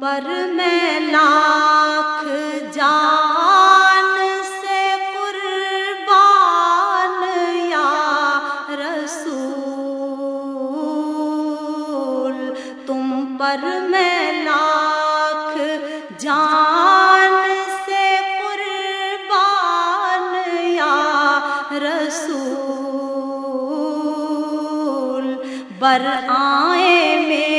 پر میں لاکھ جان سے قربان یا رسول، تم پر میں لاکھ جان سے قربان یا رسول، بر آئے میرے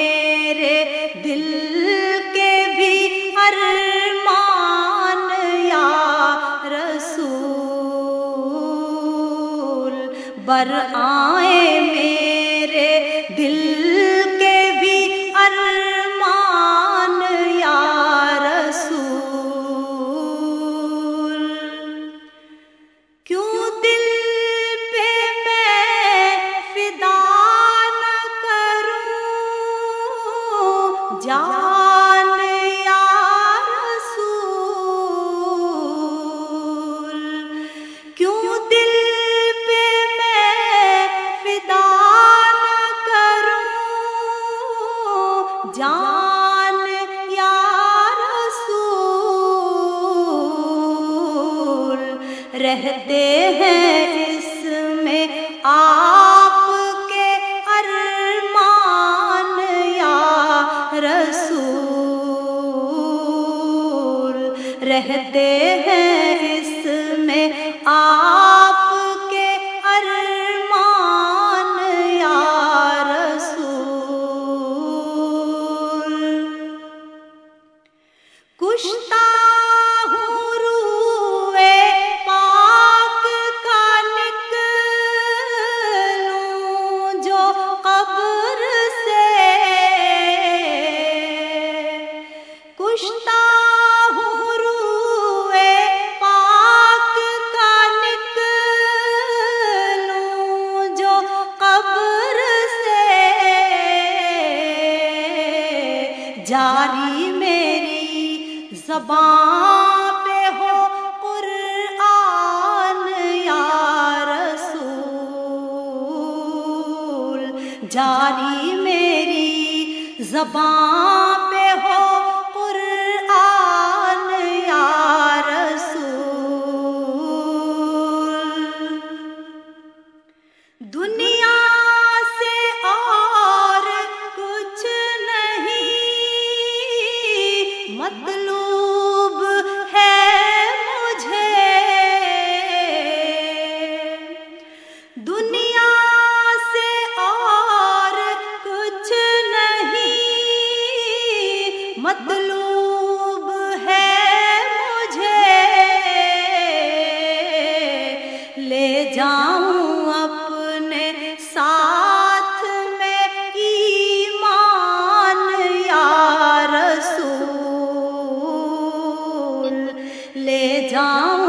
بر آئے میرے دل کے بھی ارمان، یا رسول۔ کیوں دل پہ میں فدا نہ کروں؟ جان رہتے ہیں اس میں آپ کے ارمان یا رسول رہتے کشتا ہوں روئے پاک کا نکلوں جو قبر سے جاری میری زبان پہ ہو قرآن یا رسول، جاری میری زبان مطلوب ہے مجھے۔ دنیا سے اور کچھ نہیں۔ مطلوب ہے مجھے۔ لے جاؤں اپنے لے جاؤں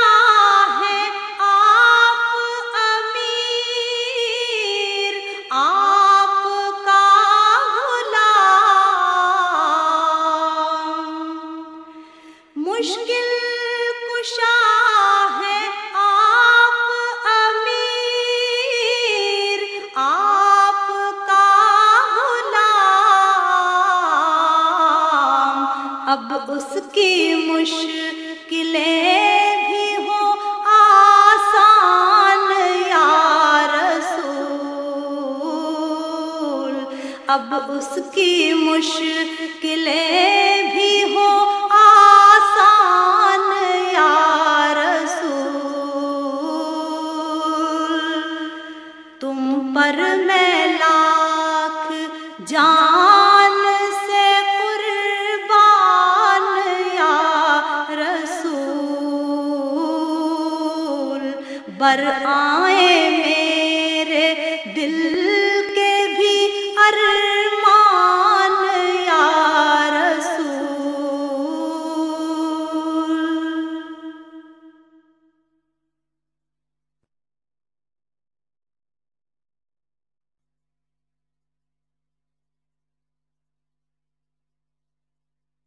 اب اس کی مشکلیں اب اس کی مشکلیں رسول آئے